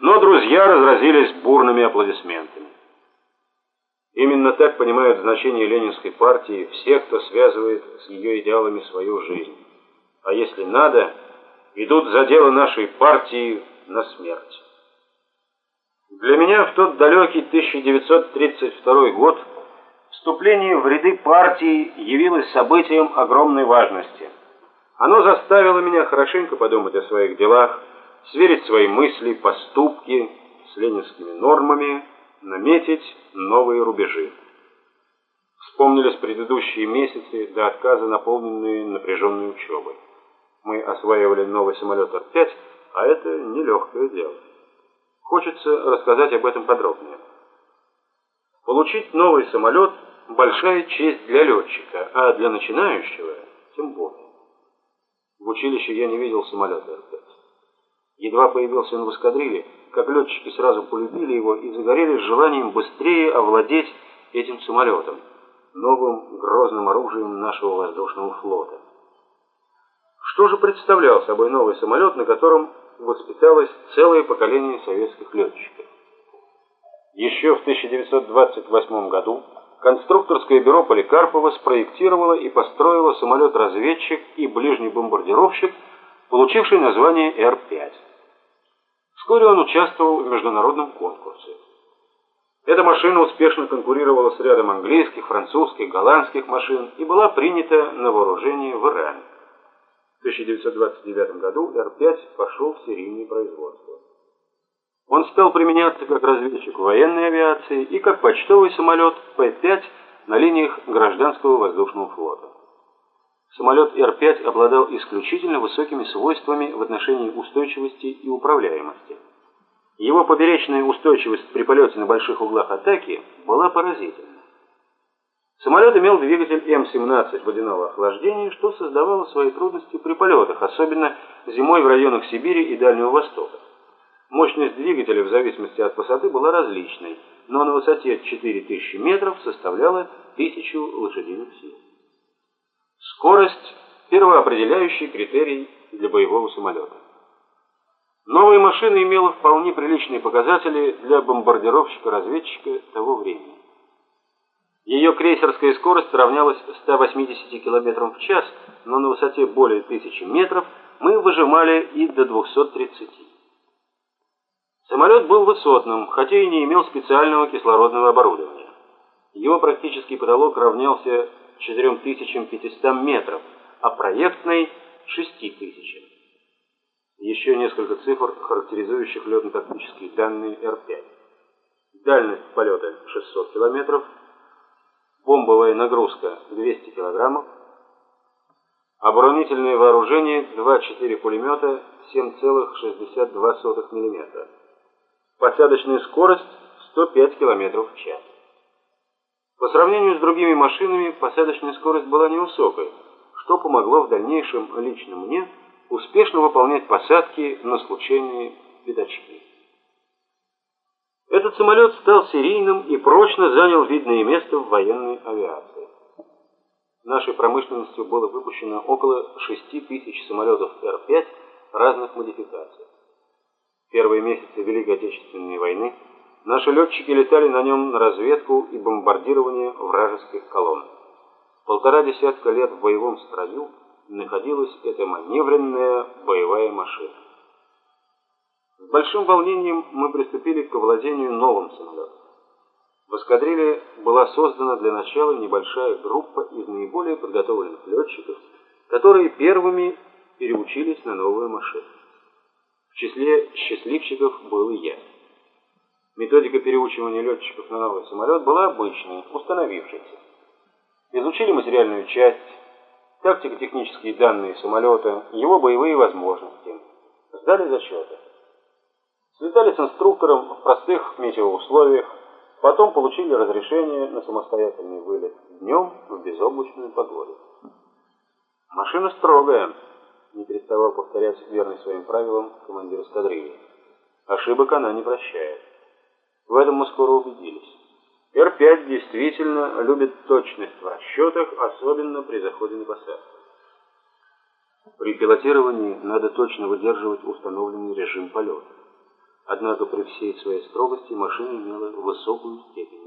но друзья разразились бурными аплодисментами. Именно так понимают значение ленинской партии все, кто связывает с ее идеалами свою жизнь. А если надо, идут за дело нашей партии на смерть. Для меня в тот далекий 1932 год вступление в ряды партии явилось событием огромной важности. Оно заставило меня хорошенько подумать о своих делах, сверить свои мысли, поступки с ленинскими нормами, наметить новые рубежи. Вспомнились предыдущие месяцы до отказа, наполненные напряженной учебой. Мы осваивали новый самолет Р-5, а это нелегкое дело. Хочется рассказать об этом подробнее. Получить новый самолет – большая честь для летчика, а для начинающего – тем более. В училище я не видел самолета Р-5. Едва появился он в эскадрилье, как летчики сразу полюбили его и загорелись желанием быстрее овладеть этим самолетом, новым грозным оружием нашего воздушного флота. Что же представлял собой новый самолет, на котором воспиталось целое поколение советских летчиков? Еще в 1928 году конструкторское бюро Поликарпова спроектировало и построило самолет-разведчик и ближний бомбардировщик, получивший название Р-5. Вскоре он участвовал в международном конкурсе. Эта машина успешно конкурировала с рядом английских, французских, голландских машин и была принята на вооружение в Иране. В 1929 году Р-5 пошел в серийное производство. Он стал применяться как разведчик военной авиации и как почтовый самолет П-5 на линиях гражданского воздушного флота. Самолет Р-5 обладал исключительно высокими свойствами в отношении устойчивости и управляемости. Его поперечная устойчивость при полете на больших углах атаки была поразительна. Самолет имел двигатель М-17 водяного охлаждения, что создавало свои трудности при полетах, особенно зимой в районах Сибири и Дальнего Востока. Мощность двигателя в зависимости от высоты была различной, но на высоте 4000 метров составляла 1000 лошадиных сил. Скорость – первоопределяющий критерий для боевого самолета. Новая машина имела вполне приличные показатели для бомбардировщика-разведчика того времени. Ее крейсерская скорость равнялась 180 км в час, но на высоте более 1000 метров мы выжимали и до 230. Самолет был высотным, хотя и не имел специального кислородного оборудования. Его практический потолок равнялся 4500 метров, а проектной – 6000. Еще несколько цифр, характеризующих летно-тактические данные Р-5. Дальность полета 600 километров, бомбовая нагрузка 200 килограммов, оборонительное вооружение 2-4 пулемета 7,62 мм, посадочная скорость 105 км в час. По сравнению с другими машинами, посадочная скорость была невысокой, что помогло в дальнейшем лично мне успешно выполнять посадки на случайные пятачки. Этот самолет стал серийным и прочно занял видное место в военной авиации. Нашей промышленностью было выпущено около 6 тысяч самолетов Р-5 разных модификаций. Первые месяцы Великой Отечественной войны Наши летчики летали на нем на разведку и бомбардирование вражеских колонн. Полтора десятка лет в боевом строю находилась эта маневренная боевая машина. С большим волнением мы приступили к овладению новым самолетом. В эскадрилье была создана для начала небольшая группа из наиболее подготовленных летчиков, которые первыми переучились на новую машину. В числе счастливчиков был и я. Методика переучивания летчиков на новый самолет была обычной, установившейся. Изучили материальную часть, тактико-технические данные самолета, его боевые возможности. Сдали зачеты. Слетали с инструктором в простых метеоусловиях, потом получили разрешение на самостоятельный вылет днем в безоблачную погоду. Машина строгая, не переставал повторять верный своим правилам командир эскадрильи. Ошибок она не прощает. В этом мы скоро убедились. Р-5 действительно любит точность в расчетах, особенно при заходе на посадку. При пилотировании надо точно выдерживать установленный режим полета. Однако при всей своей строгости машина имела высокую степень